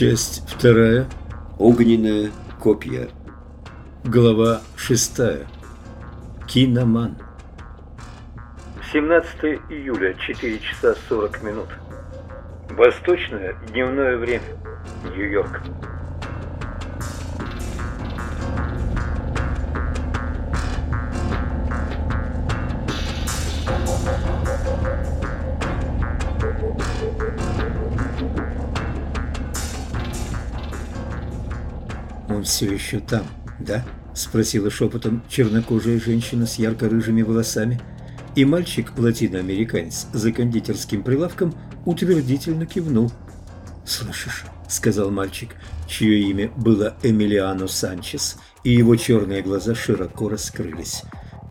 Часть вторая. Огненное копья. Глава шестая. Киноман. 17 июля, 4 часа 40 минут. Восточное дневное время. Нью-Йорк. Все еще там, да?» – спросила шепотом чернокожая женщина с ярко-рыжими волосами. И мальчик, латиноамериканец, за кондитерским прилавком утвердительно кивнул. «Слышишь?» – сказал мальчик, чье имя было Эмилиано Санчес, и его черные глаза широко раскрылись.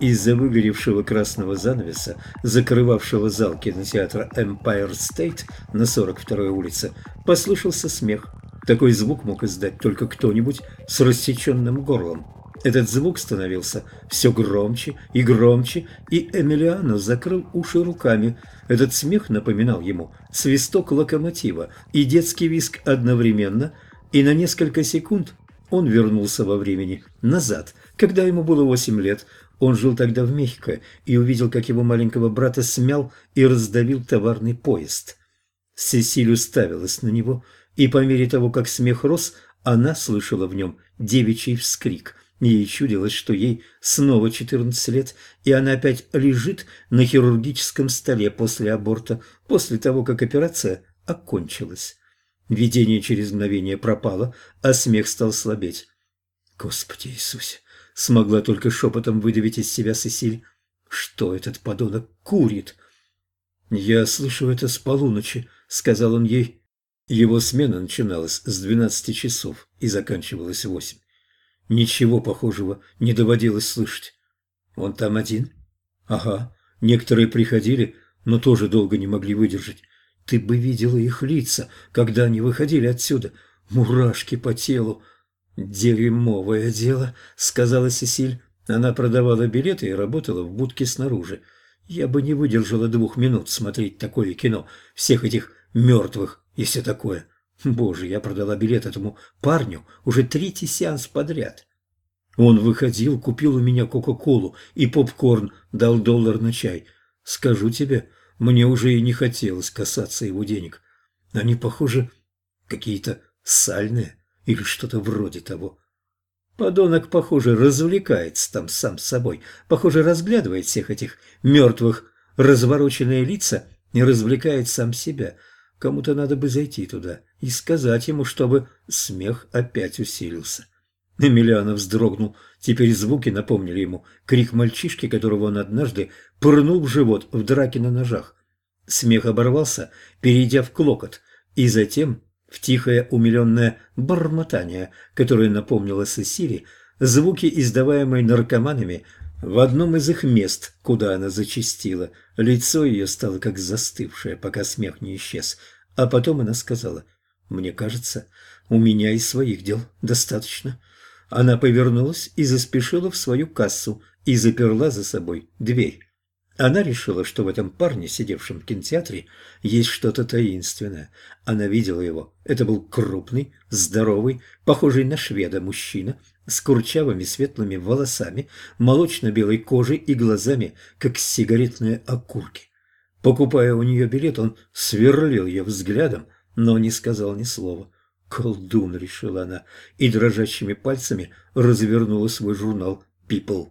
Из-за выгоревшего красного занавеса, закрывавшего зал кинотеатра Empire State на 42-й улице, послышался смех. Такой звук мог издать только кто-нибудь с рассеченным горлом. Этот звук становился все громче и громче, и Эмилиано закрыл уши руками. Этот смех напоминал ему свисток локомотива и детский виск одновременно, и на несколько секунд он вернулся во времени назад, когда ему было восемь лет. Он жил тогда в Мехико и увидел, как его маленького брата смял и раздавил товарный поезд. Сесиль уставилась на него – и по мере того, как смех рос, она слышала в нем девичий вскрик. Ей чудилось, что ей снова 14 лет, и она опять лежит на хирургическом столе после аборта, после того, как операция окончилась. Видение через мгновение пропало, а смех стал слабеть. «Господи Иисусе!» — смогла только шепотом выдавить из себя Сесиль. «Что этот подонок курит?» «Я слышу это с полуночи», — сказал он ей. Его смена начиналась с 12 часов и заканчивалась в 8. Ничего похожего не доводилось слышать. Он там один? Ага. Некоторые приходили, но тоже долго не могли выдержать. Ты бы видела их лица, когда они выходили отсюда. Мурашки по телу. «Дерьмовое дело», — сказала Сесиль. Она продавала билеты и работала в будке снаружи. Я бы не выдержала двух минут смотреть такое кино. Всех этих мертвых и все такое. Боже, я продала билет этому парню уже третий сеанс подряд. Он выходил, купил у меня кока-колу и попкорн, дал доллар на чай. Скажу тебе, мне уже и не хотелось касаться его денег. Они, похоже, какие-то сальные или что-то вроде того. Подонок, похоже, развлекается там сам с собой. Похоже, разглядывает всех этих мертвых, развороченные лица и развлекает сам себя – Кому-то надо бы зайти туда и сказать ему, чтобы смех опять усилился. Эмилиано вздрогнул. Теперь звуки напомнили ему крик мальчишки, которого он однажды пырнул в живот в драке на ножах. Смех оборвался, перейдя в клокот, и затем в тихое умиленное бормотание, которое напомнило Сесили, звуки, издаваемые наркоманами в одном из их мест, куда она зачастила, лицо ее стало как застывшее, пока смех не исчез. А потом она сказала, «Мне кажется, у меня и своих дел достаточно». Она повернулась и заспешила в свою кассу и заперла за собой дверь. Она решила, что в этом парне, сидевшем в кинотеатре, есть что-то таинственное. Она видела его. Это был крупный, здоровый, похожий на шведа мужчина с курчавыми светлыми волосами, молочно-белой кожей и глазами, как сигаретные окурки. Покупая у нее билет, он сверлил ее взглядом, но не сказал ни слова. «Колдун», — решила она, и дрожащими пальцами развернула свой журнал «People».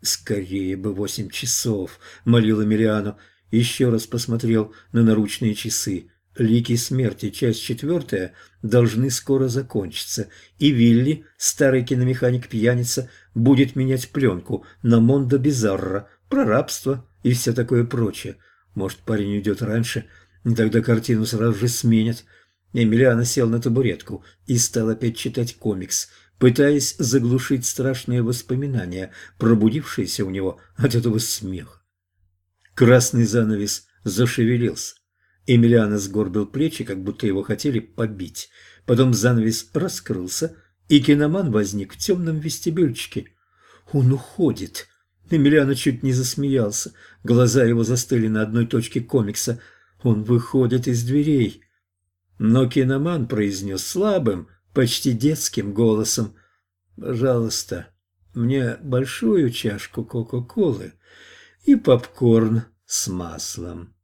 «Скорее бы восемь часов!» — молила Мириану. Еще раз посмотрел на наручные часы. Лики смерти, часть четвертая, должны скоро закончиться, и Вилли, старый киномеханик-пьяница, будет менять пленку на Мондо Бизарро, про рабство и все такое прочее. Может, парень уйдет раньше, и тогда картину сразу же сменят. Эмилиана сел на табуретку и стал опять читать комикс – пытаясь заглушить страшные воспоминания, пробудившиеся у него от этого смеха. Красный занавес зашевелился. Эмилиано сгорбил плечи, как будто его хотели побить. Потом занавес раскрылся, и киноман возник в темном вестибюльчике. «Он уходит!» Эмилиано чуть не засмеялся. Глаза его застыли на одной точке комикса. «Он выходит из дверей!» Но киноман произнес слабым, почти детским голосом. «Пожалуйста, мне большую чашку Кока-Колы и попкорн с маслом».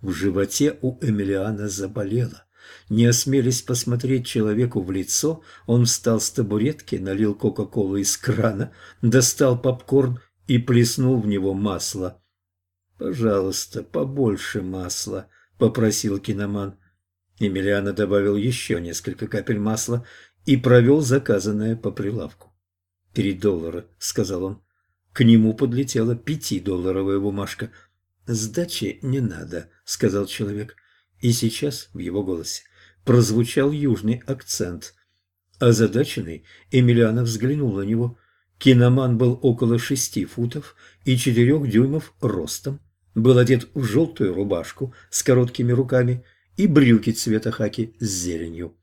В животе у Эмилиана заболело. Не осмелись посмотреть человеку в лицо, он встал с табуретки, налил Кока-Колу из крана, достал попкорн и плеснул в него масло. «Пожалуйста, побольше масла», — попросил киноман. Емельяна добавил еще несколько капель масла и провел заказанное по прилавку. «Три доллара», — сказал он. К нему подлетела пятидолларовая бумажка. «Сдачи не надо», — сказал человек. И сейчас в его голосе прозвучал южный акцент. Озадаченный, Эмилиана взглянул на него. Киноман был около шести футов и четырех дюймов ростом был одет в желтую рубашку с короткими руками и брюки цвета хаки с зеленью.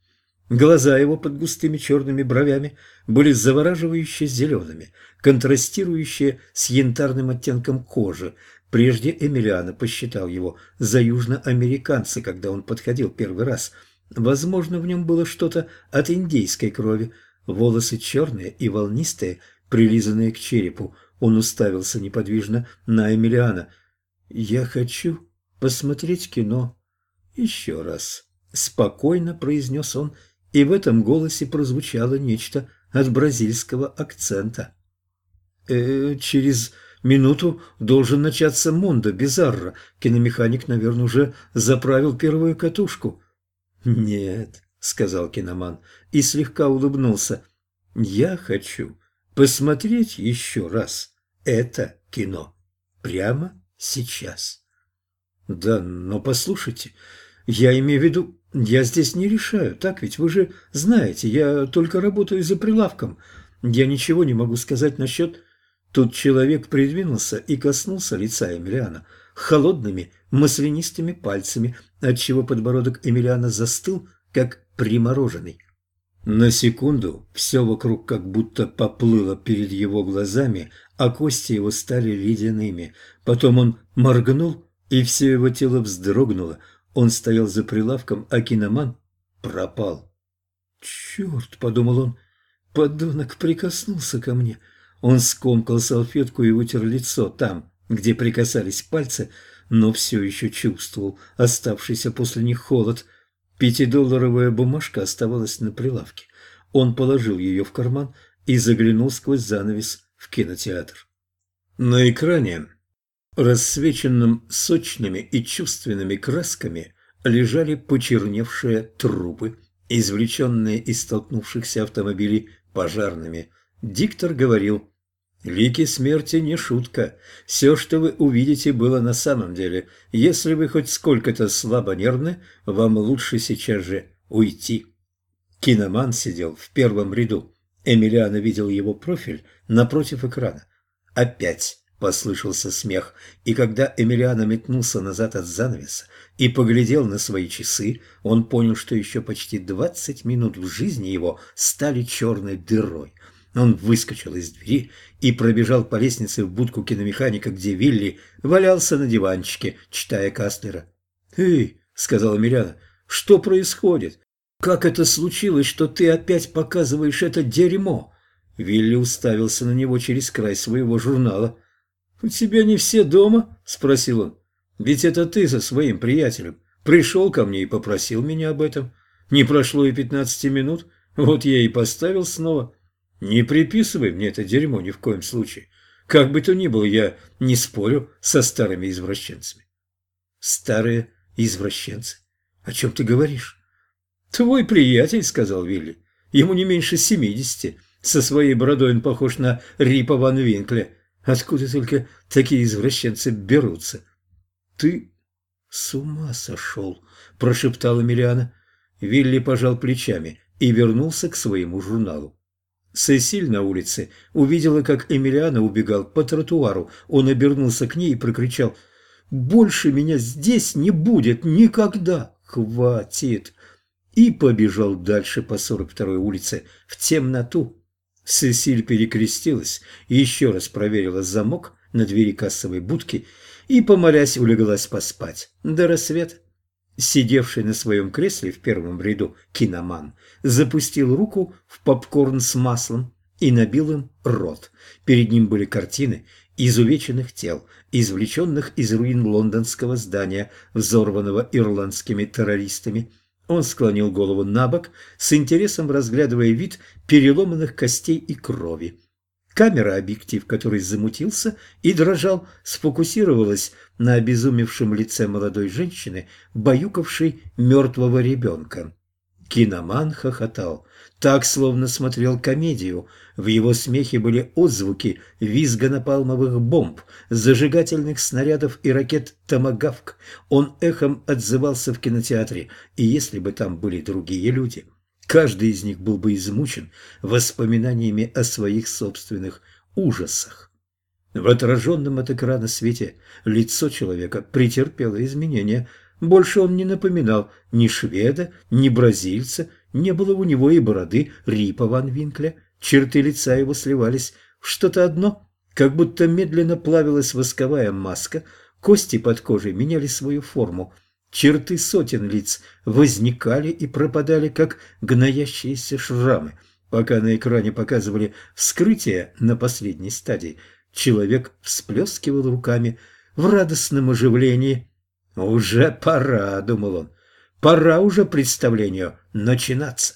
Глаза его под густыми черными бровями были завораживающе зелеными, контрастирующие с янтарным оттенком кожи. Прежде Эмилиано посчитал его за южноамериканца, когда он подходил первый раз. Возможно, в нем было что-то от индейской крови. Волосы черные и волнистые, прилизанные к черепу. Он уставился неподвижно на Эмилиана – «Я хочу посмотреть кино еще раз», — спокойно произнес он, и в этом голосе прозвучало нечто от бразильского акцента. «Э, «Через минуту должен начаться Мондо Бизарро. Киномеханик, наверное, уже заправил первую катушку». «Нет», — сказал киноман и слегка улыбнулся. «Я хочу посмотреть еще раз это кино. Прямо сейчас. Да, но послушайте, я имею в виду, я здесь не решаю, так ведь вы же знаете, я только работаю за прилавком. Я ничего не могу сказать насчет... Тут человек придвинулся и коснулся лица Эмилиана холодными маслянистыми пальцами, отчего подбородок Эмилиана застыл, как примороженный. На секунду все вокруг как будто поплыло перед его глазами, а кости его стали ледяными. Потом он моргнул, и все его тело вздрогнуло. Он стоял за прилавком, а киноман пропал. «Черт!» — подумал он. «Подонок прикоснулся ко мне». Он скомкал салфетку и вытер лицо там, где прикасались пальцы, но все еще чувствовал оставшийся после них холод. Пятидолларовая бумажка оставалась на прилавке. Он положил ее в карман и заглянул сквозь занавес в кинотеатр. На экране, рассвеченном сочными и чувственными красками, лежали почерневшие трупы, извлеченные из столкнувшихся автомобилей пожарными. Диктор говорил, «Лики смерти не шутка. Все, что вы увидите, было на самом деле. Если вы хоть сколько-то слабонервны, вам лучше сейчас же уйти». Киноман сидел в первом ряду. Эмилиана видел его профиль напротив экрана. Опять послышался смех, и когда Эмилиана метнулся назад от занавеса и поглядел на свои часы, он понял, что еще почти двадцать минут в жизни его стали черной дырой. Он выскочил из двери и пробежал по лестнице в будку киномеханика, где Вилли валялся на диванчике, читая Кастлера. «Эй!» — сказал Эмилиана. «Что происходит? «Как это случилось, что ты опять показываешь это дерьмо?» Вилли уставился на него через край своего журнала. «У тебя не все дома?» – спросил он. «Ведь это ты со своим приятелем пришел ко мне и попросил меня об этом. Не прошло и пятнадцати минут, вот я и поставил снова. Не приписывай мне это дерьмо ни в коем случае. Как бы то ни было, я не спорю со старыми извращенцами». «Старые извращенцы? О чем ты говоришь?» «Твой приятель», — сказал Вилли. «Ему не меньше семидесяти. Со своей бородой он похож на Рипа Ван Винкля. Откуда только такие извращенцы берутся?» «Ты с ума сошел», — прошептала Эмилиана. Вилли пожал плечами и вернулся к своему журналу. Сесиль на улице увидела, как Эмилиана убегал по тротуару. Он обернулся к ней и прокричал «Больше меня здесь не будет никогда! Хватит!» и побежал дальше по 42-й улице в темноту. Сесиль перекрестилась еще раз проверила замок на двери кассовой будки и, помолясь, улеглась поспать до рассвета. Сидевший на своем кресле в первом ряду киноман запустил руку в попкорн с маслом и набил им рот. Перед ним были картины изувеченных тел, извлеченных из руин лондонского здания, взорванного ирландскими террористами. Он склонил голову на бок, с интересом разглядывая вид переломанных костей и крови. Камера-объектив, который замутился и дрожал, сфокусировалась на обезумевшем лице молодой женщины, баюкавшей мертвого ребенка. Киноман хохотал, так словно смотрел комедию. В его смехе были отзвуки визга напалмовых бомб, зажигательных снарядов и ракет «Томагавк». Он эхом отзывался в кинотеатре, и если бы там были другие люди – Каждый из них был бы измучен воспоминаниями о своих собственных ужасах. В отраженном от экрана свете лицо человека претерпело изменения. Больше он не напоминал ни шведа, ни бразильца, не было у него и бороды Рипа ван Винкля. Черты лица его сливались в что-то одно, как будто медленно плавилась восковая маска, кости под кожей меняли свою форму – Черты сотен лиц возникали и пропадали, как гноящиеся шрамы. Пока на экране показывали вскрытие на последней стадии, человек всплескивал руками в радостном оживлении. «Уже пора», — думал он, — «пора уже представлению начинаться».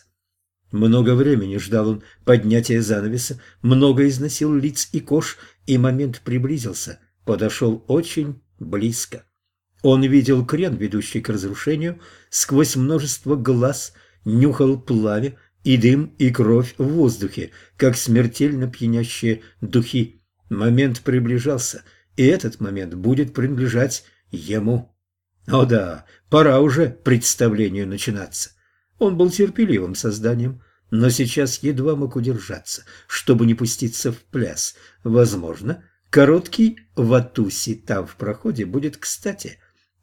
Много времени ждал он поднятия занавеса, много износил лиц и кож, и момент приблизился, подошел очень близко. Он видел крен, ведущий к разрушению, сквозь множество глаз, нюхал пламя и дым, и кровь в воздухе, как смертельно пьянящие духи. Момент приближался, и этот момент будет принадлежать ему. О да, пора уже представлению начинаться. Он был терпеливым созданием, но сейчас едва мог удержаться, чтобы не пуститься в пляс. Возможно, короткий ватуси там в проходе будет кстати –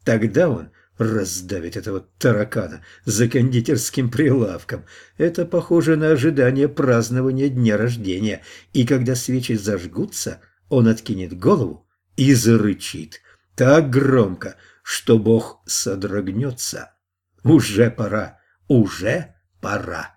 Тогда он раздавит этого таракана за кондитерским прилавком. Это похоже на ожидание празднования дня рождения, и когда свечи зажгутся, он откинет голову и зарычит так громко, что Бог содрогнется. Уже пора, уже пора.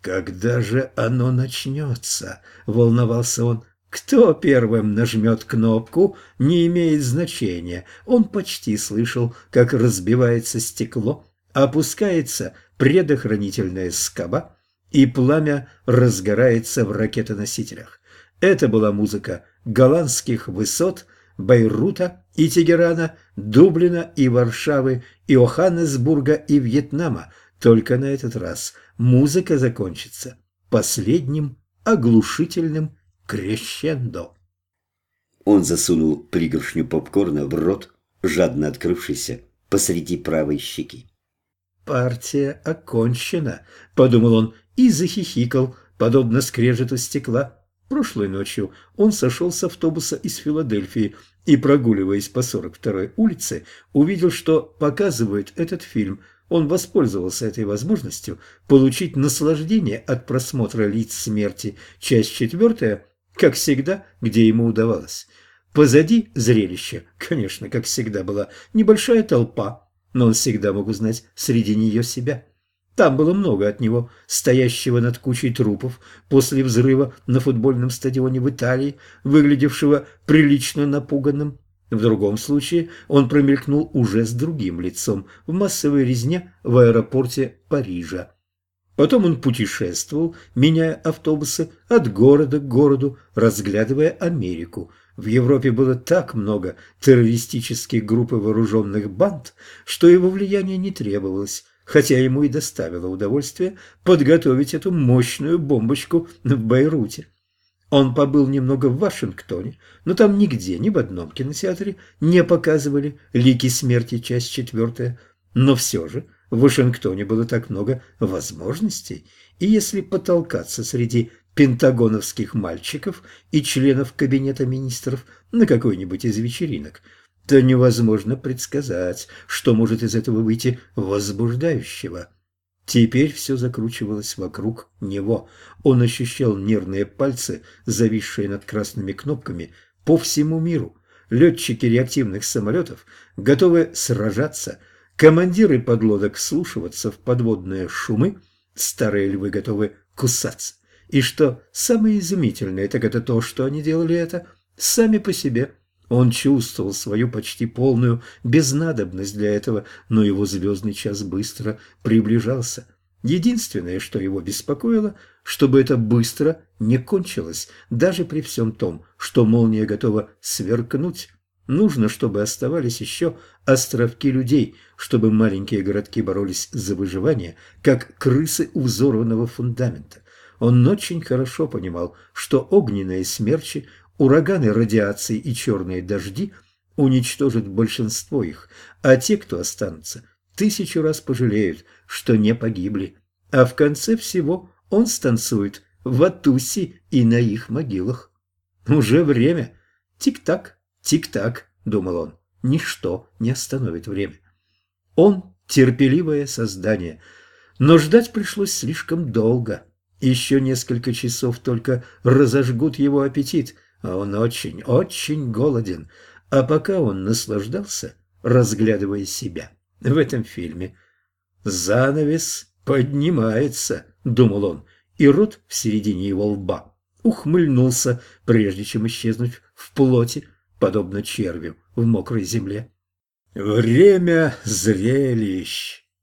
«Когда же оно начнется?» — волновался он. Кто первым нажмет кнопку, не имеет значения. Он почти слышал, как разбивается стекло, опускается предохранительная скоба, и пламя разгорается в ракетоносителях. Это была музыка голландских высот, Бейрута и Тегерана, Дублина и Варшавы, Иоханнесбурга и Вьетнама. Только на этот раз музыка закончится последним оглушительным крещендо. Он засунул пригоршню попкорна в рот, жадно открывшийся посреди правой щеки. «Партия окончена», — подумал он и захихикал, подобно скрежету стекла. Прошлой ночью он сошел с автобуса из Филадельфии и, прогуливаясь по 42-й улице, увидел, что показывают этот фильм. Он воспользовался этой возможностью получить наслаждение от просмотра лиц смерти. Часть четвертая как всегда, где ему удавалось. Позади зрелища, конечно, как всегда, была небольшая толпа, но он всегда мог узнать среди нее себя. Там было много от него, стоящего над кучей трупов после взрыва на футбольном стадионе в Италии, выглядевшего прилично напуганным. В другом случае он промелькнул уже с другим лицом в массовой резне в аэропорте Парижа. Потом он путешествовал, меняя автобусы от города к городу, разглядывая Америку. В Европе было так много террористических групп и вооруженных банд, что его влияние не требовалось, хотя ему и доставило удовольствие подготовить эту мощную бомбочку в Бейруте. Он побыл немного в Вашингтоне, но там нигде, ни в одном кинотеатре не показывали «Лики смерти. Часть четвертая». Но все же в Вашингтоне было так много возможностей, и если потолкаться среди пентагоновских мальчиков и членов кабинета министров на какой-нибудь из вечеринок, то невозможно предсказать, что может из этого выйти возбуждающего. Теперь все закручивалось вокруг него. Он ощущал нервные пальцы, зависшие над красными кнопками, по всему миру. Летчики реактивных самолетов готовы сражаться – командиры подлодок слушаться в подводные шумы, старые львы готовы кусаться. И что самое изумительное, так это то, что они делали это сами по себе. Он чувствовал свою почти полную безнадобность для этого, но его звездный час быстро приближался. Единственное, что его беспокоило, чтобы это быстро не кончилось, даже при всем том, что молния готова сверкнуть. Нужно, чтобы оставались еще островки людей, чтобы маленькие городки боролись за выживание, как крысы у взорванного фундамента. Он очень хорошо понимал, что огненные смерчи, ураганы радиации и черные дожди уничтожат большинство их, а те, кто останутся, тысячу раз пожалеют, что не погибли. А в конце всего он станцует в Атуси и на их могилах. Уже время. Тик-так. «Тик-так», — думал он, — «ничто не остановит время». Он — терпеливое создание, но ждать пришлось слишком долго. Еще несколько часов только разожгут его аппетит, а он очень, очень голоден. А пока он наслаждался, разглядывая себя в этом фильме. «Занавес поднимается», — думал он, и рот в середине его лба ухмыльнулся, прежде чем исчезнуть в плоти подобно червю в мокрой земле. Время зрелищ.